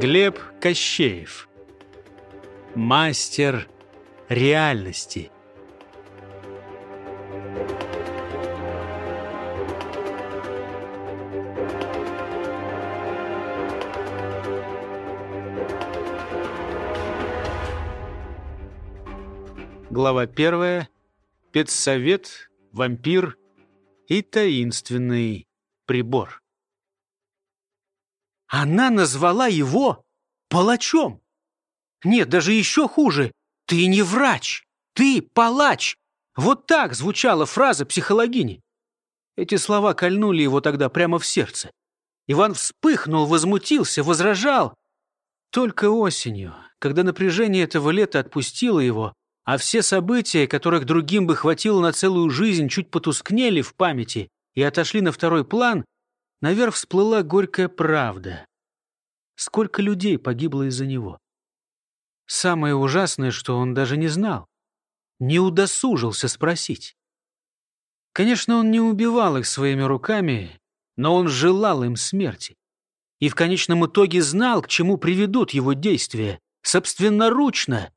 Глеб Кощеев. Мастер реальности. Глава первая. Педсовет, вампир и таинственный прибор. Она назвала его палачом. Нет, даже еще хуже. Ты не врач, ты палач. Вот так звучала фраза психологини. Эти слова кольнули его тогда прямо в сердце. Иван вспыхнул, возмутился, возражал. Только осенью, когда напряжение этого лета отпустило его, а все события, которых другим бы хватило на целую жизнь, чуть потускнели в памяти и отошли на второй план, наверх всплыла горькая правда. Сколько людей погибло из-за него? Самое ужасное, что он даже не знал. Не удосужился спросить. Конечно, он не убивал их своими руками, но он желал им смерти. И в конечном итоге знал, к чему приведут его действия. Собственноручно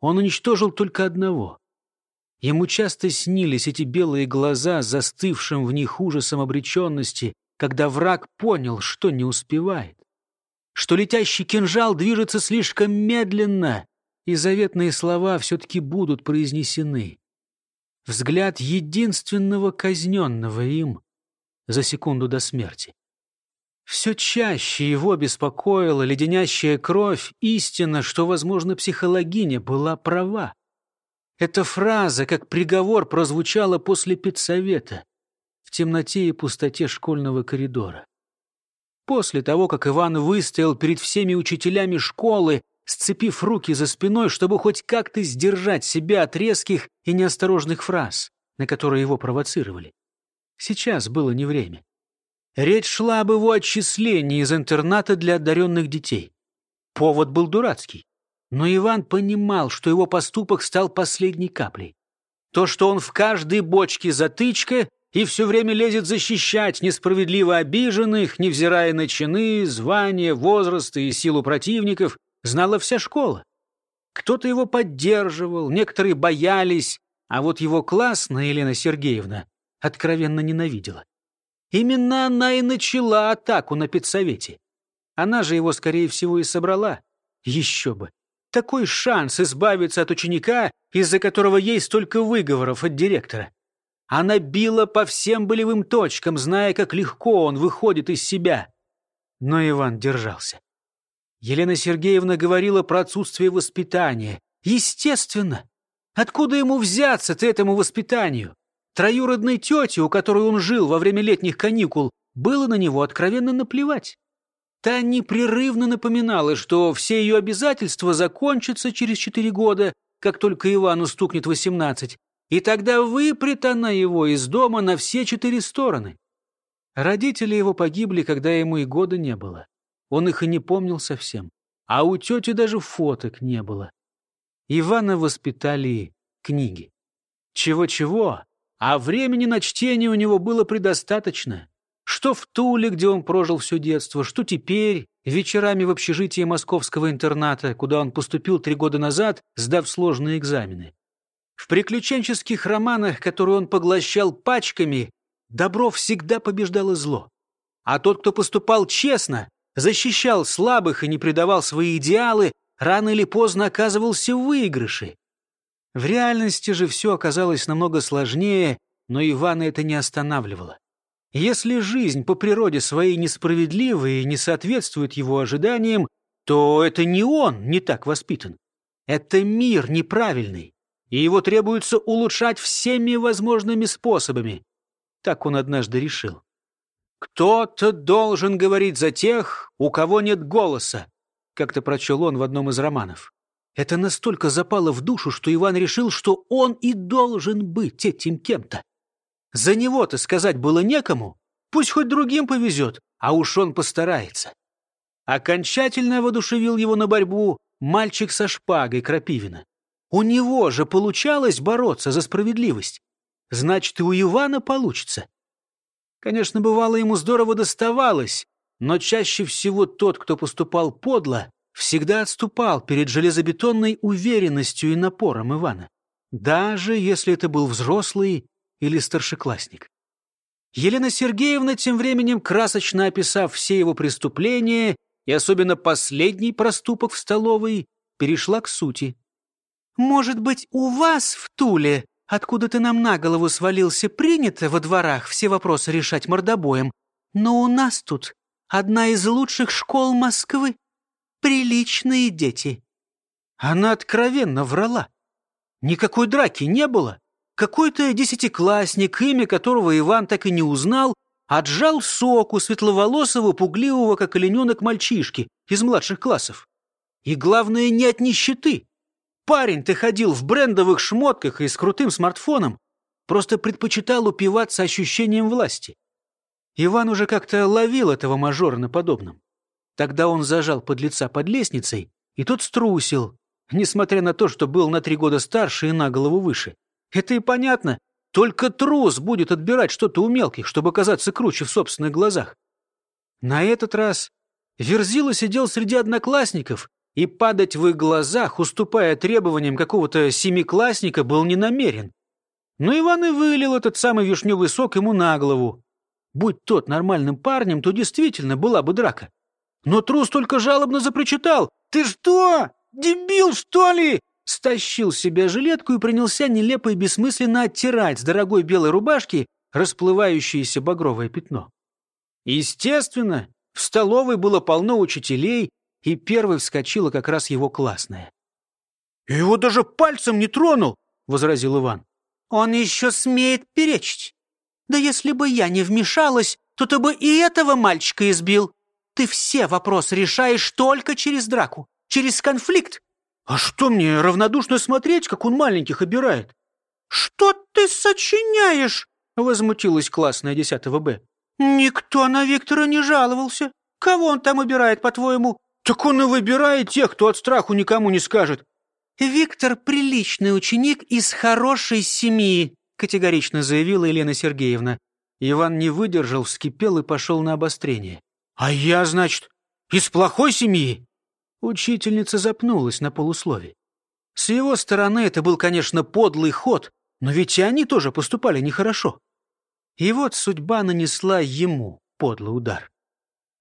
он уничтожил только одного. Ему часто снились эти белые глаза, застывшим в них ужасом обреченности, когда враг понял, что не успевает, что летящий кинжал движется слишком медленно, и заветные слова все-таки будут произнесены. Взгляд единственного казненного им за секунду до смерти. Все чаще его беспокоила леденящая кровь истина, что, возможно, психологиня была права. Эта фраза, как приговор, прозвучала после педсовета темноте и пустоте школьного коридора. После того, как Иван выстоял перед всеми учителями школы, сцепив руки за спиной, чтобы хоть как-то сдержать себя от резких и неосторожных фраз, на которые его провоцировали. Сейчас было не время. Речь шла об его отчислении из интерната для одаренных детей. Повод был дурацкий. Но Иван понимал, что его поступок стал последней каплей. То, что он в каждой бочке затычка, и все время лезет защищать несправедливо обиженных, невзирая на чины, звания, возраст и силу противников, знала вся школа. Кто-то его поддерживал, некоторые боялись, а вот его классная Елена Сергеевна откровенно ненавидела. Именно она и начала атаку на педсовете. Она же его, скорее всего, и собрала. Еще бы. Такой шанс избавиться от ученика, из-за которого есть столько выговоров от директора. Она била по всем болевым точкам, зная, как легко он выходит из себя. Но Иван держался. Елена Сергеевна говорила про отсутствие воспитания. Естественно. Откуда ему взяться-то этому воспитанию? Троюродной тете, у которой он жил во время летних каникул, было на него откровенно наплевать. Та непрерывно напоминала, что все ее обязательства закончатся через четыре года, как только Ивану стукнет восемнадцать, и тогда выпрет она его из дома на все четыре стороны. Родители его погибли, когда ему и года не было. Он их и не помнил совсем. А у тети даже фоток не было. Ивана воспитали книги. Чего-чего, а времени на чтение у него было предостаточно. Что в Туле, где он прожил все детство, что теперь, вечерами в общежитии московского интерната, куда он поступил три года назад, сдав сложные экзамены. В приключенческих романах, которые он поглощал пачками, добро всегда побеждало зло. А тот, кто поступал честно, защищал слабых и не предавал свои идеалы, рано или поздно оказывался в выигрыше. В реальности же все оказалось намного сложнее, но Ивана это не останавливало. Если жизнь по природе своей несправедлива и не соответствует его ожиданиям, то это не он не так воспитан. Это мир неправильный и его требуется улучшать всеми возможными способами. Так он однажды решил. «Кто-то должен говорить за тех, у кого нет голоса», как-то прочел он в одном из романов. Это настолько запало в душу, что Иван решил, что он и должен быть этим кем-то. За него-то сказать было некому, пусть хоть другим повезет, а уж он постарается. Окончательно воодушевил его на борьбу мальчик со шпагой Крапивина. У него же получалось бороться за справедливость. Значит, и у Ивана получится. Конечно, бывало, ему здорово доставалось, Но чаще всего тот, кто поступал подло, всегда отступал перед железобетонной уверенностью и напором Ивана, даже если это был взрослый или старшеклассник. Елена Сергеевна, тем временем красочно описав все его преступления и особенно последний проступок в столовой, перешла к сути. «Может быть, у вас в Туле, откуда ты нам на голову свалился, принято во дворах все вопросы решать мордобоем, но у нас тут одна из лучших школ Москвы. Приличные дети». Она откровенно врала. Никакой драки не было. Какой-то десятиклассник, имя которого Иван так и не узнал, отжал соку светловолосого, пугливого, как олененок мальчишки из младших классов. И главное, не от нищеты. Парень-то ходил в брендовых шмотках и с крутым смартфоном, просто предпочитал упиваться ощущением власти. Иван уже как-то ловил этого мажора на подобном. Тогда он зажал подлеца под лестницей, и тот струсил, несмотря на то, что был на три года старше и на голову выше. Это и понятно. Только трус будет отбирать что-то у мелких, чтобы казаться круче в собственных глазах. На этот раз Верзила сидел среди одноклассников, и падать в их глазах, уступая требованиям какого-то семиклассника, был не намерен. Но Иван и вылил этот самый вишневый сок ему на голову. Будь тот нормальным парнем, то действительно была бы драка. Но трус только жалобно запричитал. «Ты что, дебил, что ли?» стащил с себя жилетку и принялся нелепо и бессмысленно оттирать с дорогой белой рубашки расплывающееся багровое пятно. Естественно, в столовой было полно учителей, и первой вскочила как раз его классная. «Я его даже пальцем не тронул!» — возразил Иван. «Он еще смеет перечить. Да если бы я не вмешалась, то ты бы и этого мальчика избил. Ты все вопросы решаешь только через драку, через конфликт. «А что мне, равнодушно смотреть, как он маленьких обирает?» «Что ты сочиняешь?» — возмутилась классная 10 Б. «Никто на Виктора не жаловался. Кого он там убирает, по-твоему?» «Так он и выбирает тех, кто от страху никому не скажет». «Виктор — приличный ученик из хорошей семьи», — категорично заявила Елена Сергеевна. Иван не выдержал, вскипел и пошел на обострение. «А я, значит, из плохой семьи?» Учительница запнулась на полуслове. С его стороны это был, конечно, подлый ход, но ведь и они тоже поступали нехорошо. И вот судьба нанесла ему подлый удар.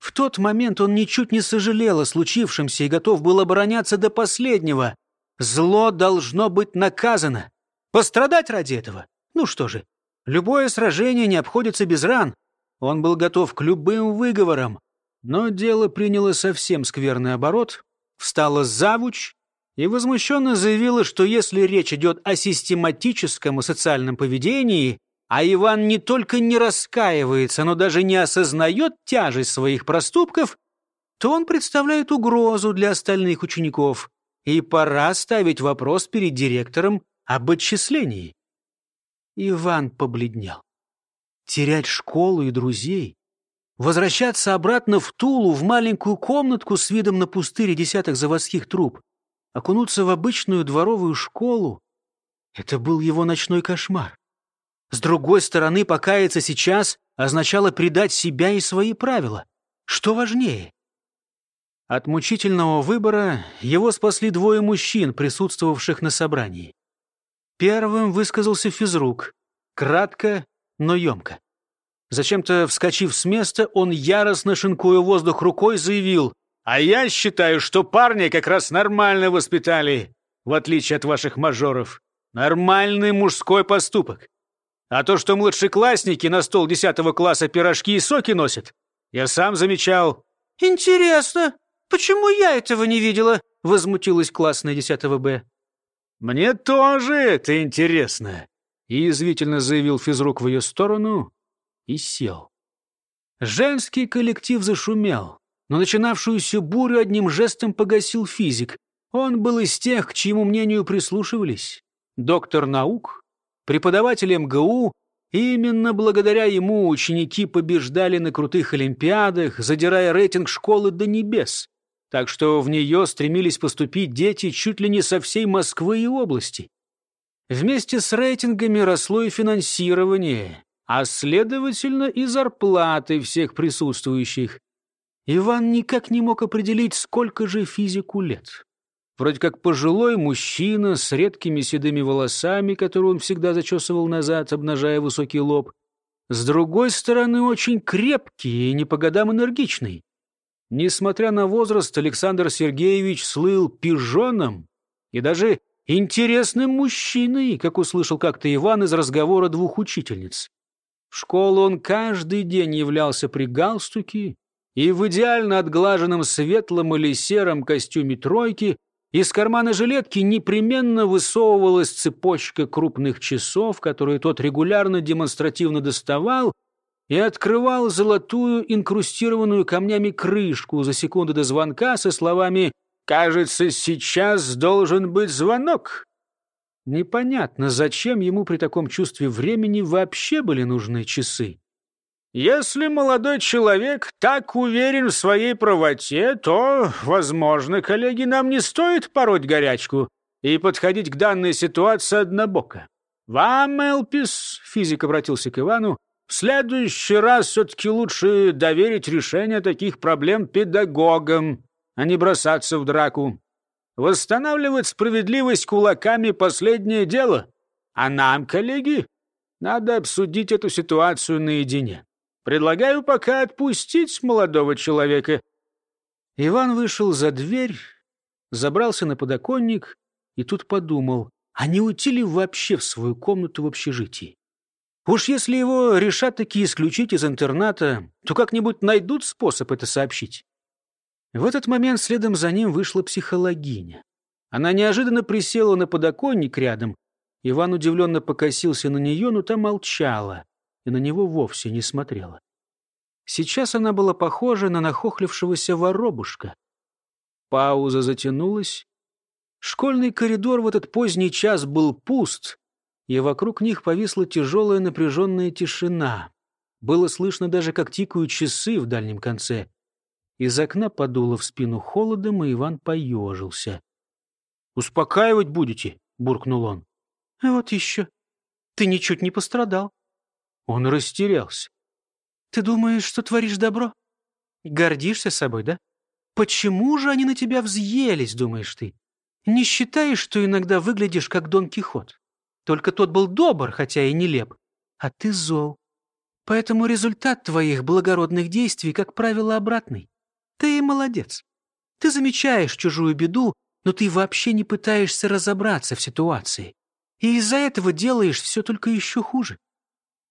В тот момент он ничуть не сожалел о случившемся и готов был обороняться до последнего. Зло должно быть наказано. Пострадать ради этого? Ну что же, любое сражение не обходится без ран. Он был готов к любым выговорам. Но дело приняло совсем скверный оборот, встала завуч и возмущенно заявила, что если речь идет о систематическом и социальном поведении, а Иван не только не раскаивается, но даже не осознает тяжесть своих проступков, то он представляет угрозу для остальных учеников, и пора ставить вопрос перед директором об отчислении. Иван побледнел. Терять школу и друзей возвращаться обратно в Тулу, в маленькую комнатку с видом на пустыри десятых заводских труб, окунуться в обычную дворовую школу — это был его ночной кошмар. С другой стороны, покаяться сейчас означало предать себя и свои правила. Что важнее? От мучительного выбора его спасли двое мужчин, присутствовавших на собрании. Первым высказался физрук, кратко, но емко. Зачем-то, вскочив с места, он, яростно шинкуя воздух рукой, заявил, «А я считаю, что парня как раз нормально воспитали, в отличие от ваших мажоров. Нормальный мужской поступок. А то, что младшеклассники на стол десятого класса пирожки и соки носят, я сам замечал». «Интересно, почему я этого не видела?» — возмутилась классная десятого Б. «Мне тоже это интересно», — язвительно заявил физрук в ее сторону, и сел. Женский коллектив зашумел, но начинавшуюся бурю одним жестом погасил физик. Он был из тех, к чьему мнению прислушивались. Доктор наук, преподаватель МГУ, именно благодаря ему ученики побеждали на крутых олимпиадах, задирая рейтинг школы до небес. Так что в нее стремились поступить дети чуть ли не со всей Москвы и области. Вместе с рейтингами росло и финансирование а следовательно и зарплаты всех присутствующих. Иван никак не мог определить, сколько же физику лет. Вроде как пожилой мужчина с редкими седыми волосами, которые он всегда зачесывал назад, обнажая высокий лоб. С другой стороны, очень крепкий и не по годам энергичный. Несмотря на возраст, Александр Сергеевич слыл пижоном и даже интересным мужчиной, как услышал как-то Иван из разговора двух учительниц. В школу он каждый день являлся при галстуке и в идеально отглаженном светлом или сером костюме тройки из кармана жилетки непременно высовывалась цепочка крупных часов, которые тот регулярно демонстративно доставал и открывал золотую инкрустированную камнями крышку за секунду до звонка со словами «Кажется, сейчас должен быть звонок». Непонятно, зачем ему при таком чувстве времени вообще были нужны часы. Если молодой человек так уверен в своей правоте, то, возможно, коллеги, нам не стоит пороть горячку и подходить к данной ситуации однобоко. Вам, Элпис, физик обратился к Ивану, в следующий раз все-таки лучше доверить решение таких проблем педагогам, а не бросаться в драку. Восстанавливать справедливость кулаками — последнее дело. А нам, коллеги, надо обсудить эту ситуацию наедине. Предлагаю пока отпустить молодого человека». Иван вышел за дверь, забрался на подоконник и тут подумал, а не уйти ли вообще в свою комнату в общежитии? Уж если его решат таки исключить из интерната, то как-нибудь найдут способ это сообщить. В этот момент следом за ним вышла психологиня. Она неожиданно присела на подоконник рядом. Иван удивленно покосился на нее, но та молчала и на него вовсе не смотрела. Сейчас она была похожа на нахохлившегося воробушка. Пауза затянулась. Школьный коридор в этот поздний час был пуст, и вокруг них повисла тяжелая напряженная тишина. Было слышно даже, как тикают часы в дальнем конце. Из окна подуло в спину холодом, и Иван поежился. «Успокаивать будете?» — буркнул он. «А вот еще. Ты ничуть не пострадал». Он растерялся. «Ты думаешь, что творишь добро? Гордишься собой, да? Почему же они на тебя взъелись, думаешь ты? Не считаешь, что иногда выглядишь как Дон Кихот? Только тот был добр, хотя и нелеп, а ты зол. Поэтому результат твоих благородных действий, как правило, обратный. Ты молодец. Ты замечаешь чужую беду, но ты вообще не пытаешься разобраться в ситуации. И из-за этого делаешь все только еще хуже.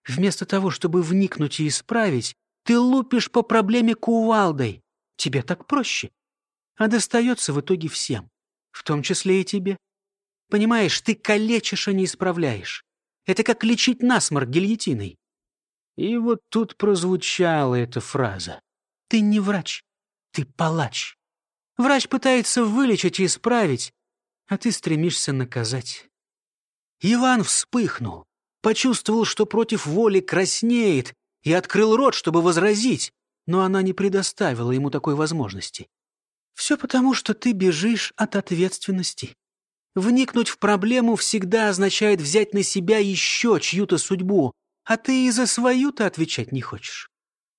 Вместо того, чтобы вникнуть и исправить, ты лупишь по проблеме кувалдой. Тебе так проще. А достается в итоге всем, в том числе и тебе. Понимаешь, ты калечишь, а не исправляешь. Это как лечить насморк гильотиной. И вот тут прозвучала эта фраза. Ты не врач, ты палач. Врач пытается вылечить и исправить, а ты стремишься наказать. Иван вспыхнул, почувствовал, что против воли краснеет, и открыл рот, чтобы возразить, но она не предоставила ему такой возможности. Все потому, что ты бежишь от ответственности. Вникнуть в проблему всегда означает взять на себя еще чью-то судьбу, а ты и за свою-то отвечать не хочешь.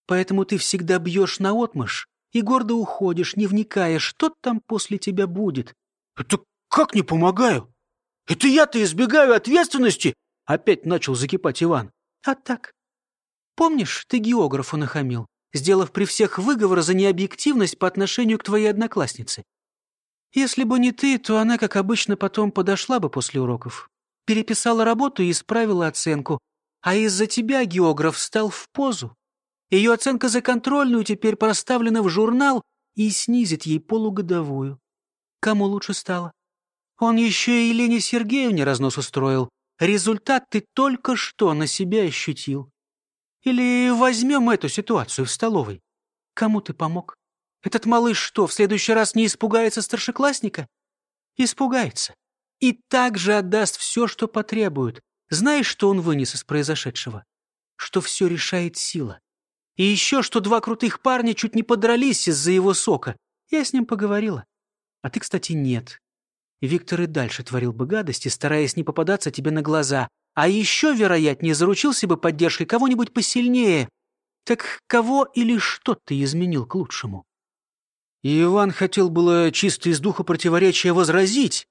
Поэтому ты всегда бьешь наотмашь и гордо уходишь, не вникая, что там после тебя будет. «Это как не помогаю? Это я-то избегаю ответственности!» Опять начал закипать Иван. «А так. Помнишь, ты географу нахамил, сделав при всех выговор за необъективность по отношению к твоей однокласснице? Если бы не ты, то она, как обычно, потом подошла бы после уроков, переписала работу и исправила оценку, а из-за тебя географ встал в позу. Ее оценка за контрольную теперь проставлена в журнал и снизит ей полугодовую. Кому лучше стало? Он еще и Елене Сергеевне разнос устроил. Результат ты только что на себя ощутил. Или возьмем эту ситуацию в столовой. Кому ты помог? Этот малыш что, в следующий раз не испугается старшеклассника? Испугается. И также отдаст все, что потребует. Знаешь, что он вынес из произошедшего? Что все решает сила. И еще, что два крутых парня чуть не подрались из-за его сока. Я с ним поговорила. А ты, кстати, нет. Виктор и дальше творил бы гадости, стараясь не попадаться тебе на глаза. А еще, вероятнее, заручился бы поддержкой кого-нибудь посильнее. Так кого или что ты изменил к лучшему? Иван хотел было чисто из духа противоречия возразить,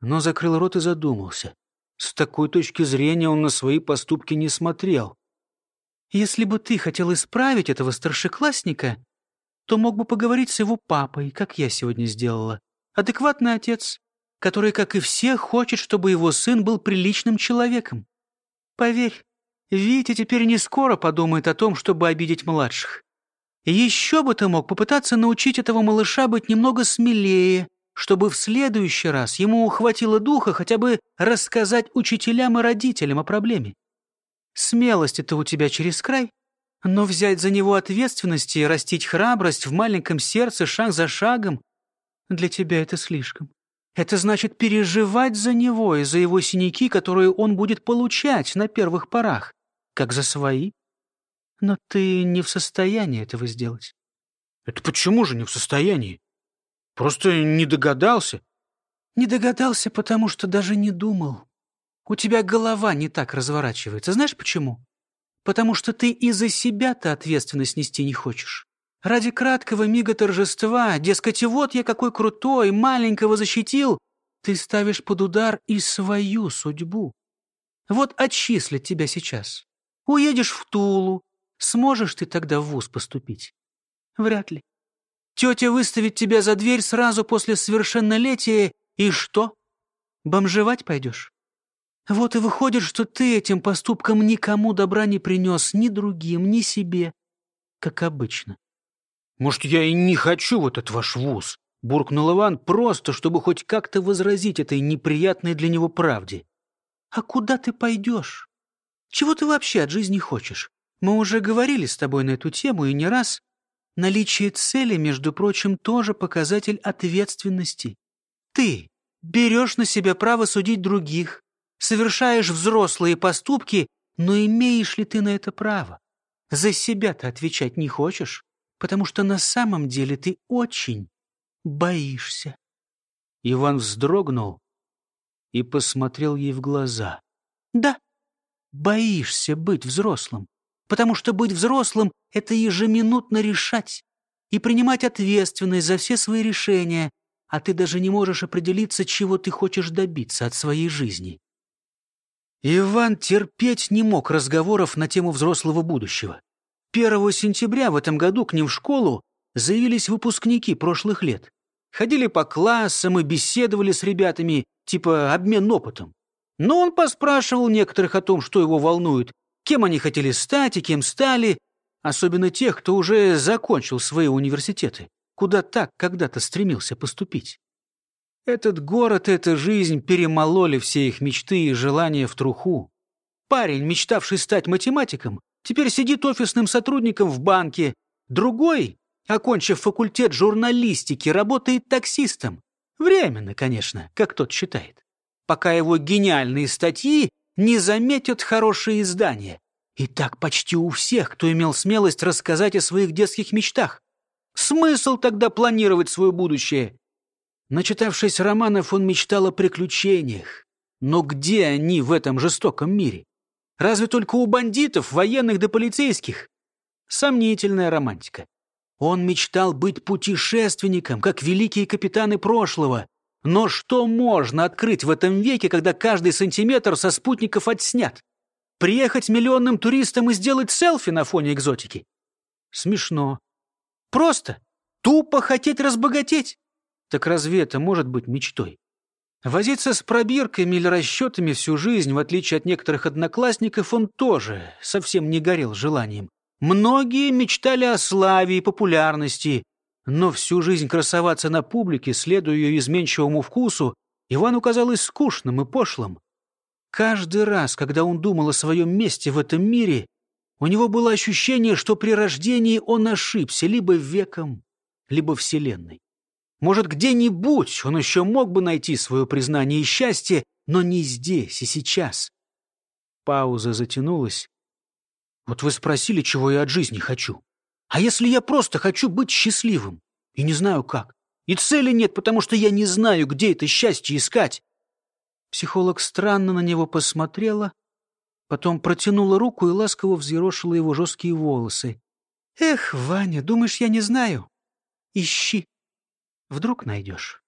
но закрыл рот и задумался. С такой точки зрения он на свои поступки не смотрел. «Если бы ты хотел исправить этого старшеклассника, то мог бы поговорить с его папой, как я сегодня сделала. Адекватный отец, который, как и все, хочет, чтобы его сын был приличным человеком. Поверь, Витя теперь не скоро подумает о том, чтобы обидеть младших. еще бы ты мог попытаться научить этого малыша быть немного смелее, чтобы в следующий раз ему хватило духа хотя бы рассказать учителям и родителям о проблеме. Смелость-то у тебя через край, но взять за него ответственность и растить храбрость в маленьком сердце шаг за шагом для тебя это слишком. Это значит переживать за него и за его синяки, которые он будет получать на первых порах, как за свои. Но ты не в состоянии этого сделать. Это почему же не в состоянии? Просто не догадался. Не догадался, потому что даже не думал. У тебя голова не так разворачивается. Знаешь почему? Потому что ты и за себя-то ответственность нести не хочешь. Ради краткого мига торжества, дескать, вот я какой крутой, маленького защитил, ты ставишь под удар и свою судьбу. Вот отчислят тебя сейчас. Уедешь в Тулу. Сможешь ты тогда в вуз поступить? Вряд ли. Тетя выставит тебя за дверь сразу после совершеннолетия, и что? Бомжевать пойдешь? Вот и выходит, что ты этим поступком никому добра не принес, ни другим, ни себе, как обычно. «Может, я и не хочу вот этот ваш вуз?» — буркнул Иван, просто чтобы хоть как-то возразить этой неприятной для него правде. «А куда ты пойдешь? Чего ты вообще от жизни хочешь? Мы уже говорили с тобой на эту тему и не раз. Наличие цели, между прочим, тоже показатель ответственности. Ты берешь на себя право судить других, совершаешь взрослые поступки, но имеешь ли ты на это право? За себя-то отвечать не хочешь? Потому что на самом деле ты очень боишься. Иван вздрогнул и посмотрел ей в глаза. Да, боишься быть взрослым, потому что быть взрослым — это ежеминутно решать и принимать ответственность за все свои решения, а ты даже не можешь определиться, чего ты хочешь добиться от своей жизни. Иван терпеть не мог разговоров на тему взрослого будущего. 1 сентября в этом году к ним в школу заявились выпускники прошлых лет. Ходили по классам и беседовали с ребятами, типа обмен опытом. Но он поспрашивал некоторых о том, что его волнует, кем они хотели стать и кем стали, особенно тех, кто уже закончил свои университеты, куда так когда-то стремился поступить. Этот город, эта жизнь перемололи все их мечты и желания в труху. Парень, мечтавший стать математиком, Теперь сидит офисным сотрудником в банке. Другой, окончив факультет журналистики, работает таксистом. Временно, конечно, как тот считает. Пока его гениальные статьи не заметят хорошие издания. И так почти у всех, кто имел смелость рассказать о своих детских мечтах. Смысл тогда планировать свое будущее? Начитавшись романов, он мечтал о приключениях. Но где они в этом жестоком мире? Разве только у бандитов, военных да полицейских? Сомнительная романтика. Он мечтал быть путешественником, как великие капитаны прошлого. Но что можно открыть в этом веке, когда каждый сантиметр со спутников отснят? Приехать миллионным туристам и сделать селфи на фоне экзотики? Смешно. Просто. Тупо хотеть разбогатеть. Так разве это может быть мечтой? Возиться с пробирками или расчетами всю жизнь, в отличие от некоторых одноклассников, он тоже совсем не горел желанием. Многие мечтали о славе и популярности, но всю жизнь красоваться на публике, следуя ее изменчивому вкусу, Ивану казалось скучным и пошлым. Каждый раз, когда он думал о своем месте в этом мире, у него было ощущение, что при рождении он ошибся либо веком, либо вселенной. Может, где-нибудь он еще мог бы найти свое признание и счастье, но не здесь и сейчас. Пауза затянулась. Вот вы спросили, чего я от жизни хочу. А если я просто хочу быть счастливым? И не знаю как. И цели нет, потому что я не знаю, где это счастье искать. Психолог странно на него посмотрела, Потом протянула руку и ласково взъерошила его жесткие волосы. «Эх, Ваня, думаешь, я не знаю? Ищи. Вдруг найдешь».